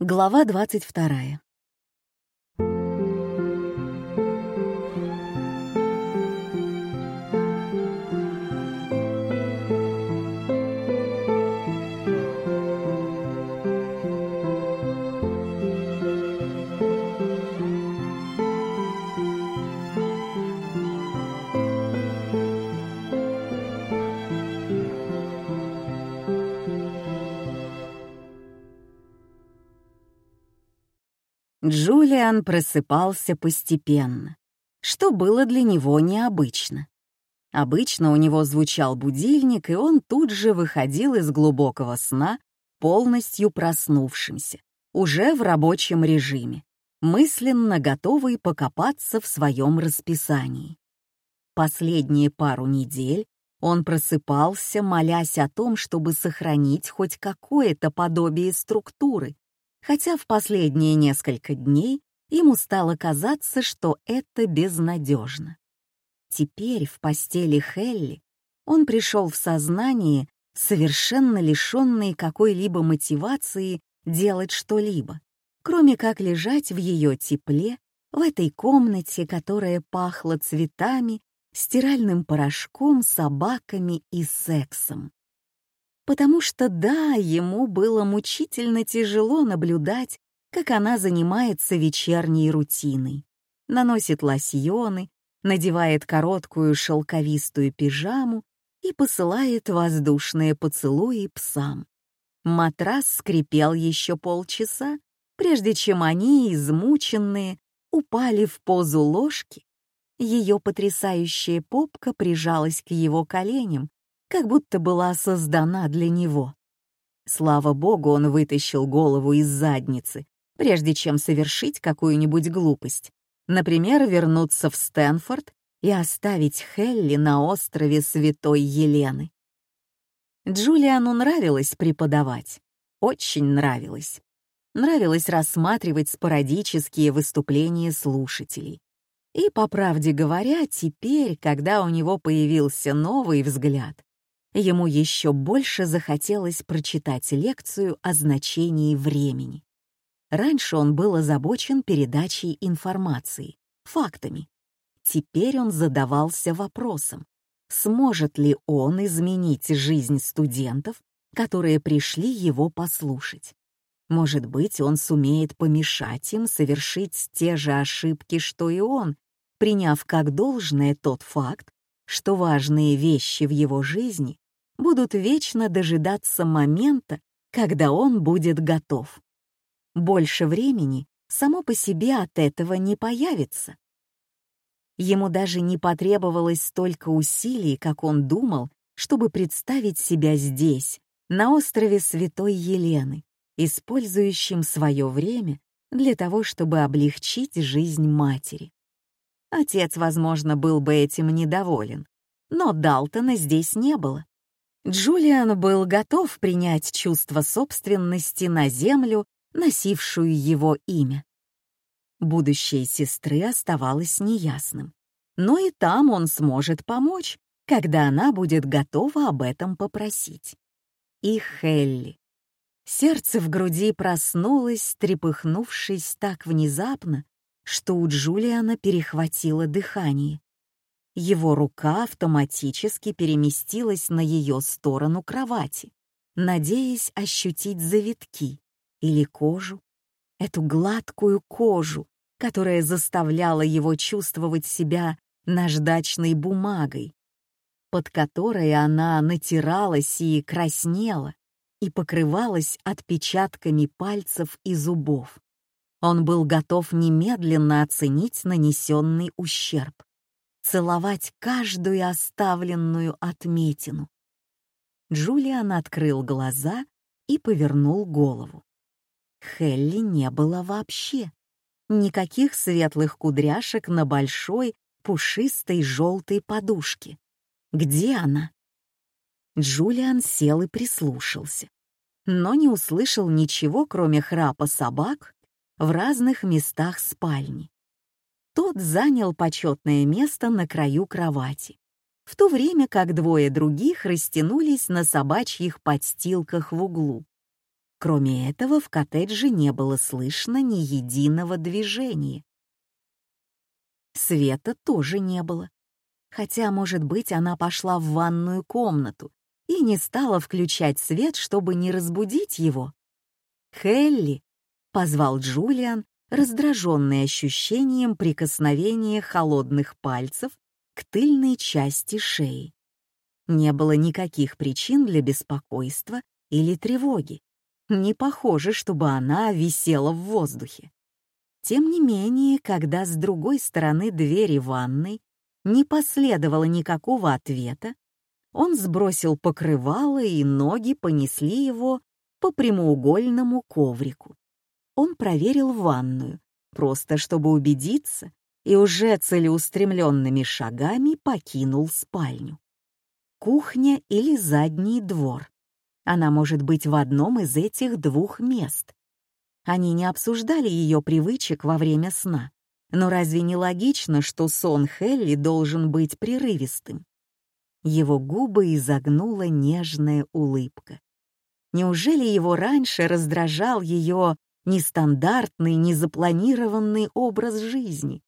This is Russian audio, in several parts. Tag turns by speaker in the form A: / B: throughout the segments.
A: Глава 22. Джулиан просыпался постепенно, что было для него необычно. Обычно у него звучал будильник, и он тут же выходил из глубокого сна, полностью проснувшимся, уже в рабочем режиме, мысленно готовый покопаться в своем расписании. Последние пару недель он просыпался, молясь о том, чтобы сохранить хоть какое-то подобие структуры, хотя в последние несколько дней ему стало казаться, что это безнадежно. Теперь в постели Хелли он пришел в сознание, совершенно лишенный какой-либо мотивации делать что-либо, кроме как лежать в ее тепле, в этой комнате, которая пахла цветами, стиральным порошком, собаками и сексом потому что да, ему было мучительно тяжело наблюдать, как она занимается вечерней рутиной, наносит лосьоны, надевает короткую шелковистую пижаму и посылает воздушные поцелуи псам. Матрас скрипел еще полчаса, прежде чем они, измученные, упали в позу ложки. Ее потрясающая попка прижалась к его коленям, как будто была создана для него. Слава богу, он вытащил голову из задницы, прежде чем совершить какую-нибудь глупость. Например, вернуться в Стэнфорд и оставить Хелли на острове Святой Елены. Джулиану нравилось преподавать. Очень нравилось. Нравилось рассматривать спорадические выступления слушателей. И, по правде говоря, теперь, когда у него появился новый взгляд, ему еще больше захотелось прочитать лекцию о значении времени. Раньше он был озабочен передачей информации, фактами. Теперь он задавался вопросом, сможет ли он изменить жизнь студентов, которые пришли его послушать. Может быть, он сумеет помешать им совершить те же ошибки, что и он, приняв как должное тот факт, что важные вещи в его жизни будут вечно дожидаться момента, когда он будет готов. Больше времени само по себе от этого не появится. Ему даже не потребовалось столько усилий, как он думал, чтобы представить себя здесь, на острове Святой Елены, использующим свое время для того, чтобы облегчить жизнь матери. Отец, возможно, был бы этим недоволен, но Далтона здесь не было. Джулиан был готов принять чувство собственности на землю, носившую его имя. Будущее сестры оставалось неясным, но и там он сможет помочь, когда она будет готова об этом попросить. И Хелли. Сердце в груди проснулось, трепыхнувшись так внезапно, что у Джулиана перехватило дыхание. Его рука автоматически переместилась на ее сторону кровати, надеясь ощутить завитки или кожу, эту гладкую кожу, которая заставляла его чувствовать себя наждачной бумагой, под которой она натиралась и краснела, и покрывалась отпечатками пальцев и зубов. Он был готов немедленно оценить нанесенный ущерб целовать каждую оставленную отметину. Джулиан открыл глаза и повернул голову. Хелли не было вообще. Никаких светлых кудряшек на большой, пушистой желтой подушке. Где она? Джулиан сел и прислушался, но не услышал ничего, кроме храпа собак в разных местах спальни. Тот занял почетное место на краю кровати, в то время как двое других растянулись на собачьих подстилках в углу. Кроме этого, в коттедже не было слышно ни единого движения. Света тоже не было. Хотя, может быть, она пошла в ванную комнату и не стала включать свет, чтобы не разбудить его. «Хелли!» — позвал Джулиан, раздраженный ощущением прикосновения холодных пальцев к тыльной части шеи. Не было никаких причин для беспокойства или тревоги. Не похоже, чтобы она висела в воздухе. Тем не менее, когда с другой стороны двери ванной не последовало никакого ответа, он сбросил покрывало, и ноги понесли его по прямоугольному коврику. Он проверил ванную, просто чтобы убедиться, и уже целеустремленными шагами покинул спальню. Кухня или задний двор. Она может быть в одном из этих двух мест. Они не обсуждали ее привычек во время сна, но разве не логично, что сон Хелли должен быть прерывистым? Его губы изогнула нежная улыбка. Неужели его раньше раздражал ее нестандартный, незапланированный образ жизни?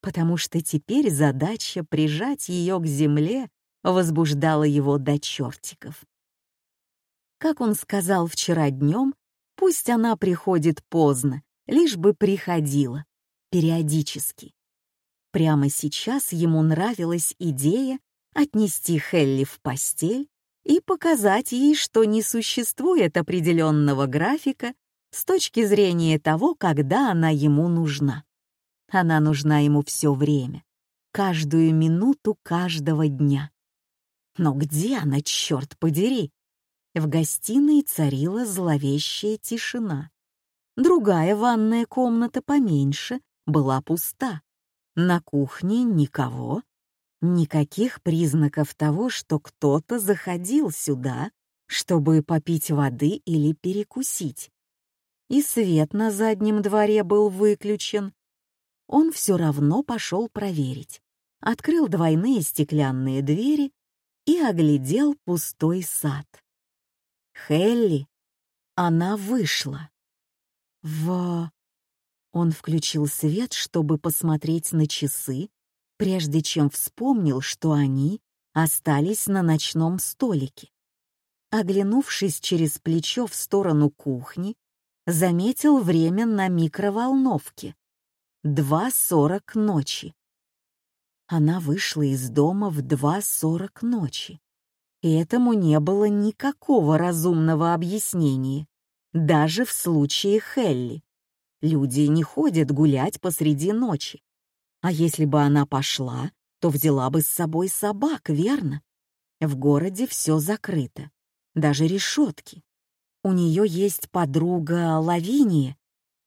A: Потому что теперь задача прижать ее к земле возбуждала его до чертиков. Как он сказал вчера днем, пусть она приходит поздно, лишь бы приходила, периодически. Прямо сейчас ему нравилась идея отнести Хелли в постель и показать ей, что не существует определенного графика с точки зрения того, когда она ему нужна. Она нужна ему все время, каждую минуту каждого дня. Но где она, черт подери? В гостиной царила зловещая тишина. Другая ванная комната поменьше была пуста. На кухне никого, Никаких признаков того, что кто-то заходил сюда, чтобы попить воды или перекусить. И свет на заднем дворе был выключен. Он все равно пошел проверить. Открыл двойные стеклянные двери и оглядел пустой сад. Хелли. Она вышла. В... Он включил свет, чтобы посмотреть на часы, прежде чем вспомнил, что они остались на ночном столике. Оглянувшись через плечо в сторону кухни, заметил время на микроволновке. Два сорок ночи. Она вышла из дома в два сорок ночи. И этому не было никакого разумного объяснения, даже в случае Хелли. Люди не ходят гулять посреди ночи. А если бы она пошла, то взяла бы с собой собак, верно? В городе все закрыто, даже решетки. У нее есть подруга Лавиния,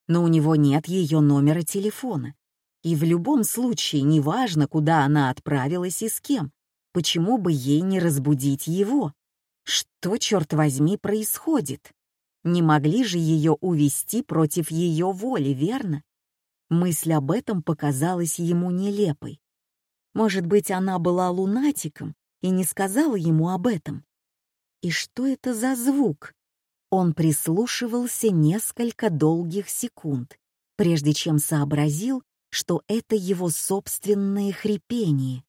A: но у него нет ее номера телефона. И в любом случае, неважно, куда она отправилась и с кем, почему бы ей не разбудить его? Что, черт возьми, происходит? Не могли же ее увести против ее воли, верно? Мысль об этом показалась ему нелепой. Может быть, она была лунатиком и не сказала ему об этом. И что это за звук? Он прислушивался несколько долгих секунд, прежде чем сообразил, что это его собственное хрипение.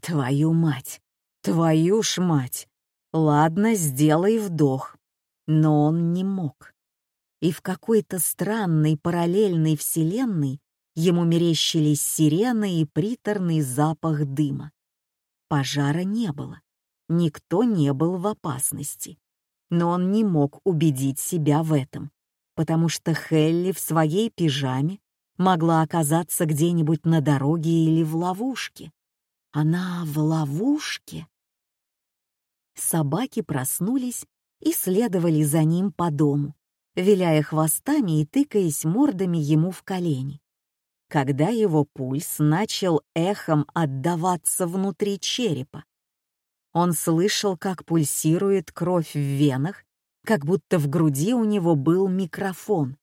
A: «Твою мать! Твою ж мать! Ладно, сделай вдох!» Но он не мог и в какой-то странной параллельной вселенной ему мерещились сирены и приторный запах дыма. Пожара не было, никто не был в опасности. Но он не мог убедить себя в этом, потому что Хелли в своей пижаме могла оказаться где-нибудь на дороге или в ловушке. Она в ловушке. Собаки проснулись и следовали за ним по дому, виляя хвостами и тыкаясь мордами ему в колени. Когда его пульс начал эхом отдаваться внутри черепа, он слышал, как пульсирует кровь в венах, как будто в груди у него был микрофон.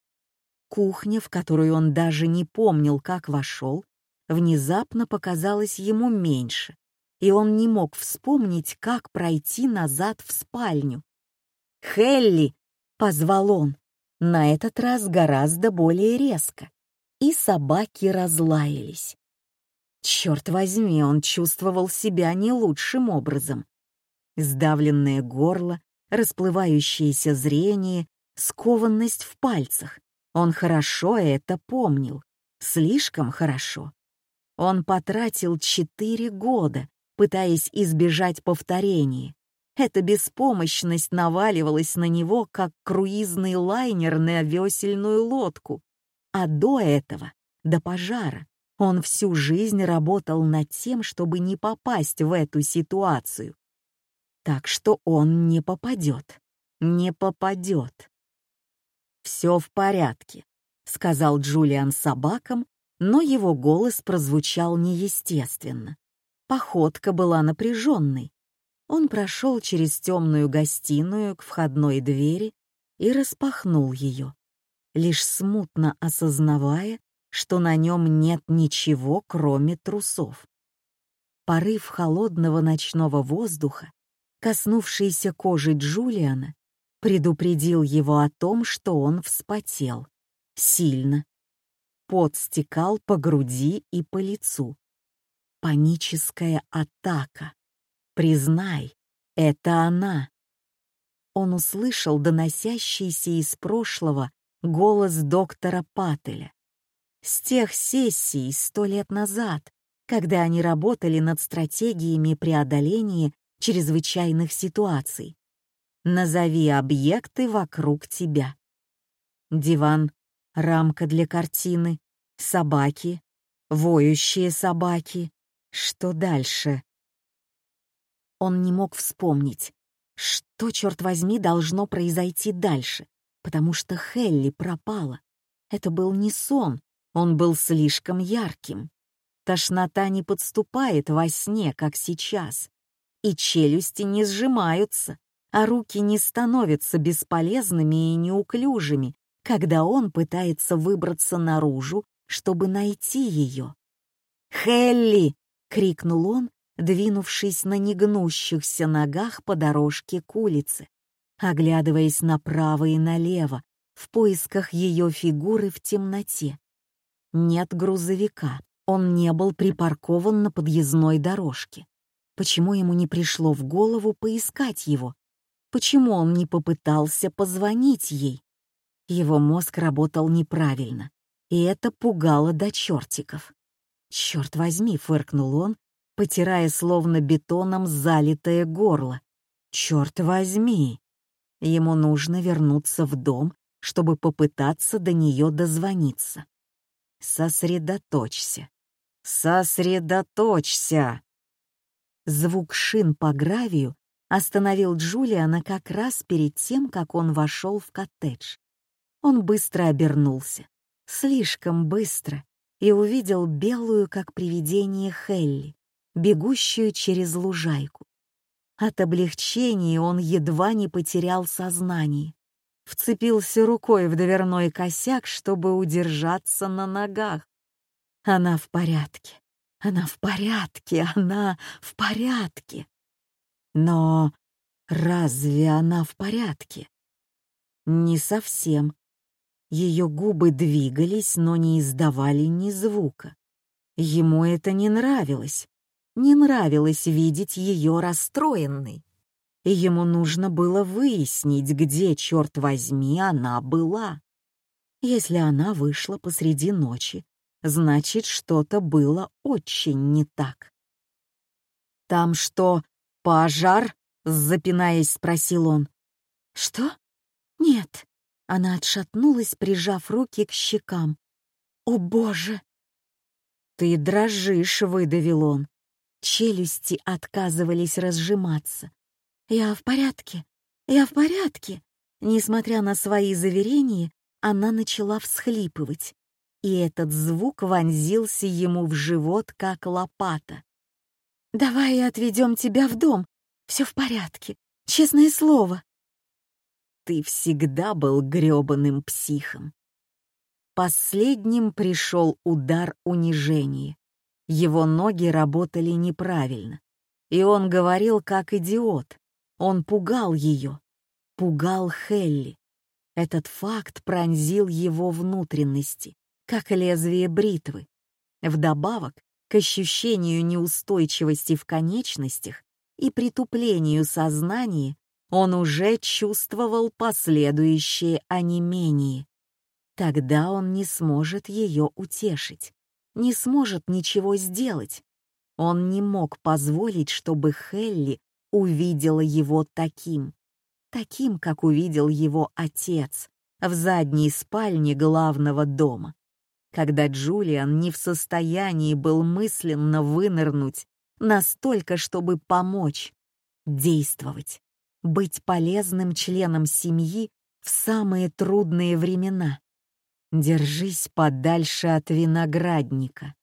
A: Кухня, в которую он даже не помнил, как вошел, внезапно показалась ему меньше, и он не мог вспомнить, как пройти назад в спальню. «Хелли!» позвал он, на этот раз гораздо более резко, и собаки разлаялись. Черт возьми, он чувствовал себя не лучшим образом. Сдавленное горло, расплывающееся зрение, скованность в пальцах. Он хорошо это помнил, слишком хорошо. Он потратил четыре года, пытаясь избежать повторения, эта беспомощность наваливалась на него, как круизный лайнер на весельную лодку. А до этого, до пожара, он всю жизнь работал над тем, чтобы не попасть в эту ситуацию. Так что он не попадет. Не попадет. «Все в порядке», — сказал Джулиан собакам, но его голос прозвучал неестественно. Походка была напряженной, он прошел через темную гостиную к входной двери и распахнул ее, лишь смутно осознавая, что на нем нет ничего, кроме трусов. Порыв холодного ночного воздуха, коснувшийся кожи Джулиана, предупредил его о том, что он вспотел. Сильно. Пот стекал по груди и по лицу. Паническая атака. Признай, это она. Он услышал доносящийся из прошлого голос доктора Паттеля. С тех сессий сто лет назад, когда они работали над стратегиями преодоления чрезвычайных ситуаций. Назови объекты вокруг тебя. Диван, рамка для картины, собаки, воющие собаки. Что дальше? Он не мог вспомнить, что, черт возьми, должно произойти дальше, потому что Хелли пропала. Это был не сон, он был слишком ярким. Тошнота не подступает во сне, как сейчас, и челюсти не сжимаются, а руки не становятся бесполезными и неуклюжими, когда он пытается выбраться наружу, чтобы найти ее. «Хелли!» — крикнул он двинувшись на негнущихся ногах по дорожке к улице, оглядываясь направо и налево в поисках ее фигуры в темноте. Нет грузовика, он не был припаркован на подъездной дорожке. Почему ему не пришло в голову поискать его? Почему он не попытался позвонить ей? Его мозг работал неправильно, и это пугало до чертиков. «Черт возьми!» — фыркнул он потирая словно бетоном залитое горло. «Черт возьми!» Ему нужно вернуться в дом, чтобы попытаться до нее дозвониться. Сосредоточься. Сосредоточься. Звук шин по гравию остановил Джулиана как раз перед тем, как он вошел в коттедж. Он быстро обернулся, слишком быстро, и увидел белую, как привидение Хелли, бегущую через лужайку. От облегчения он едва не потерял сознание. Вцепился рукой в дверной косяк, чтобы удержаться на ногах. Она в порядке, она в порядке, она в порядке. Но разве она в порядке? Не совсем. Ее губы двигались, но не издавали ни звука. Ему это не нравилось не нравилось видеть ее расстроенной. И ему нужно было выяснить, где, черт возьми, она была. Если она вышла посреди ночи, значит, что-то было очень не так. «Там что, пожар?» — запинаясь, спросил он. «Что? Нет». Она отшатнулась, прижав руки к щекам. «О, Боже!» «Ты дрожишь», — выдавил он. Челюсти отказывались разжиматься. «Я в порядке, я в порядке!» Несмотря на свои заверения, она начала всхлипывать, и этот звук вонзился ему в живот, как лопата. «Давай отведем тебя в дом, все в порядке, честное слово!» Ты всегда был грёбаным психом. Последним пришел удар унижения. Его ноги работали неправильно. И он говорил как идиот. Он пугал ее. Пугал Хелли. Этот факт пронзил его внутренности, как лезвие бритвы. Вдобавок к ощущению неустойчивости в конечностях и притуплению сознания он уже чувствовал последующее онемение. Тогда он не сможет ее утешить, не сможет ничего сделать. Он не мог позволить, чтобы Хелли увидела его таким, таким, как увидел его отец в задней спальне главного дома, когда Джулиан не в состоянии был мысленно вынырнуть настолько, чтобы помочь, действовать, быть полезным членом семьи в самые трудные времена. Держись подальше от виноградника.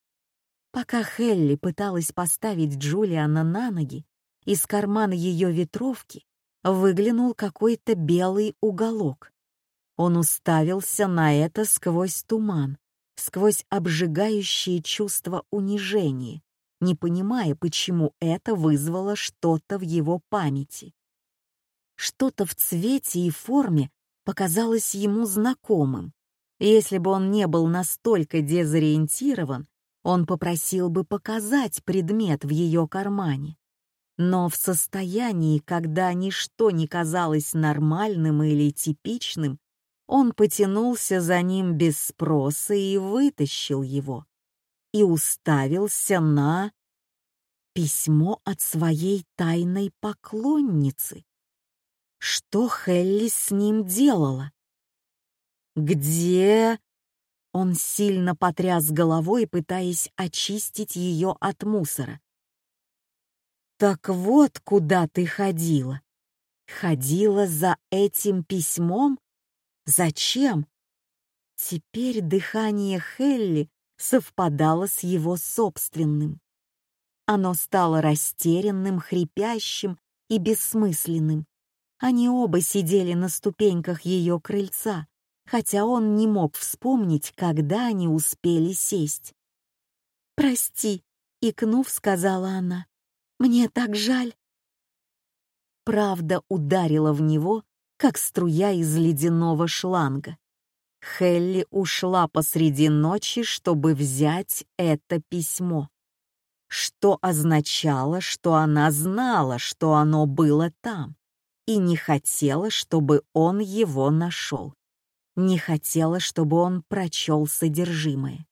A: Пока Хелли пыталась поставить Джулиана на ноги, из кармана ее ветровки выглянул какой-то белый уголок. Он уставился на это сквозь туман, сквозь обжигающее чувство унижения, не понимая, почему это вызвало что-то в его памяти. Что-то в цвете и форме показалось ему знакомым. Если бы он не был настолько дезориентирован, он попросил бы показать предмет в ее кармане. Но в состоянии, когда ничто не казалось нормальным или типичным, он потянулся за ним без спроса и вытащил его. И уставился на письмо от своей тайной поклонницы. Что Хелли с ним делала? Где он сильно потряс головой, пытаясь очистить ее от мусора. «Так вот, куда ты ходила. Ходила за этим письмом? Зачем?» Теперь дыхание Хелли совпадало с его собственным. Оно стало растерянным, хрипящим и бессмысленным. Они оба сидели на ступеньках ее крыльца, хотя он не мог вспомнить, когда они успели сесть. «Прости», — икнув, сказала она, — «мне так жаль». Правда ударила в него, как струя из ледяного шланга. Хелли ушла посреди ночи, чтобы взять это письмо. Что означало, что она знала, что оно было там, и не хотела, чтобы он его нашел не хотела, чтобы он прочел содержимое,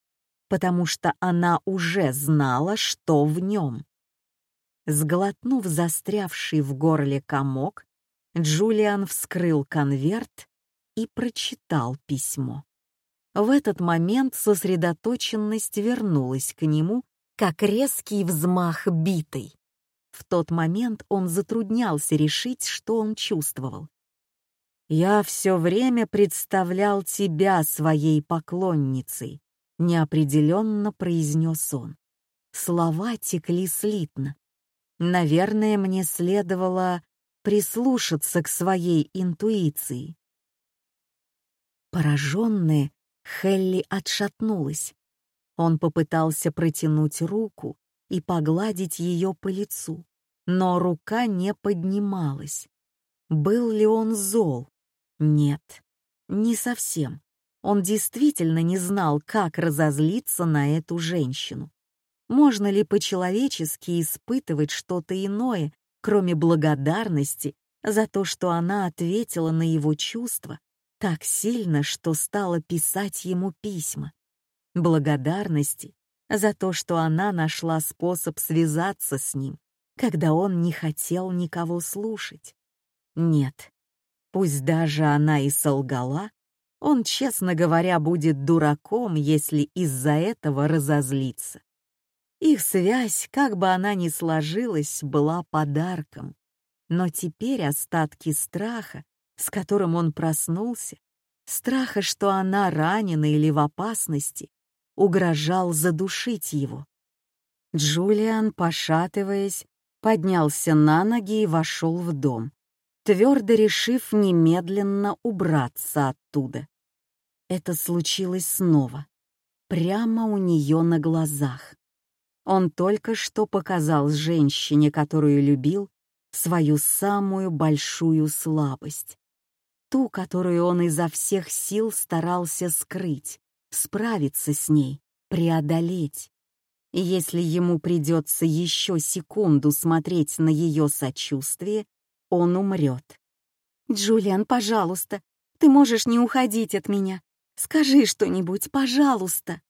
A: потому что она уже знала, что в нем. Сглотнув застрявший в горле комок, Джулиан вскрыл конверт и прочитал письмо. В этот момент сосредоточенность вернулась к нему, как резкий взмах битой. В тот момент он затруднялся решить, что он чувствовал. «Я все время представлял тебя своей поклонницей», — неопределенно произнес он. Слова текли слитно. Наверное, мне следовало прислушаться к своей интуиции. Пораженная, Хелли отшатнулась. Он попытался протянуть руку и погладить ее по лицу, но рука не поднималась. Был ли он зол? Нет, не совсем. Он действительно не знал, как разозлиться на эту женщину. Можно ли по-человечески испытывать что-то иное, кроме благодарности за то, что она ответила на его чувства так сильно, что стала писать ему письма? Благодарности за то, что она нашла способ связаться с ним, когда он не хотел никого слушать. Нет, Пусть даже она и солгала, он, честно говоря, будет дураком, если из-за этого разозлится. Их связь, как бы она ни сложилась, была подарком. Но теперь остатки страха, с которым он проснулся, страха, что она ранена или в опасности, угрожал задушить его. Джулиан, пошатываясь, поднялся на ноги и вошел в дом твердо решив немедленно убраться оттуда. Это случилось снова, прямо у нее на глазах. Он только что показал женщине, которую любил, свою самую большую слабость. ту, которую он изо всех сил старался скрыть, справиться с ней, преодолеть. И если ему придется еще секунду смотреть на ее сочувствие, он умрет. «Джулиан, пожалуйста, ты можешь не уходить от меня. Скажи что-нибудь, пожалуйста».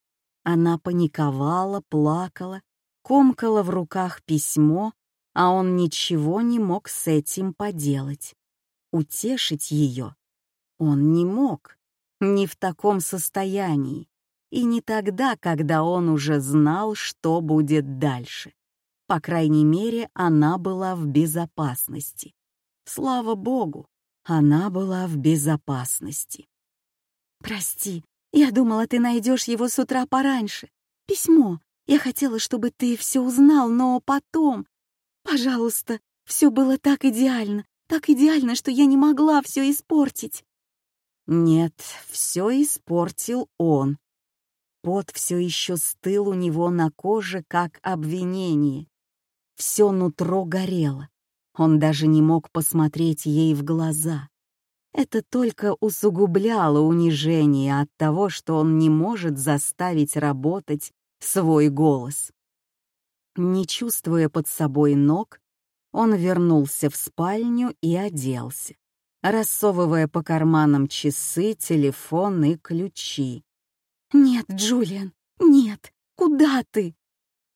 A: Она паниковала, плакала, комкала в руках письмо, а он ничего не мог с этим поделать. Утешить ее он не мог, не в таком состоянии, и не тогда, когда он уже знал, что будет дальше. По крайней мере, она была в безопасности. Слава богу, она была в безопасности. «Прости, я думала, ты найдешь его с утра пораньше. Письмо. Я хотела, чтобы ты все узнал, но потом... Пожалуйста, все было так идеально, так идеально, что я не могла все испортить». Нет, все испортил он. Пот все еще стыл у него на коже, как обвинение. Все нутро горело. Он даже не мог посмотреть ей в глаза. Это только усугубляло унижение от того, что он не может заставить работать свой голос. Не чувствуя под собой ног, он вернулся в спальню и оделся, рассовывая по карманам часы, телефон и ключи. «Нет, Джулиан, нет! Куда ты?»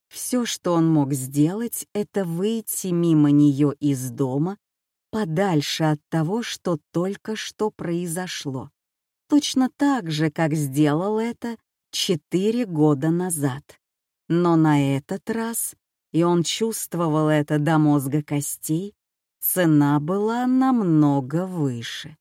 A: Все, что он мог сделать, это выйти мимо нее из дома, подальше от того, что только что произошло. Точно так же, как сделал это четыре года назад. Но на этот раз, и он чувствовал это до мозга костей, цена была намного выше.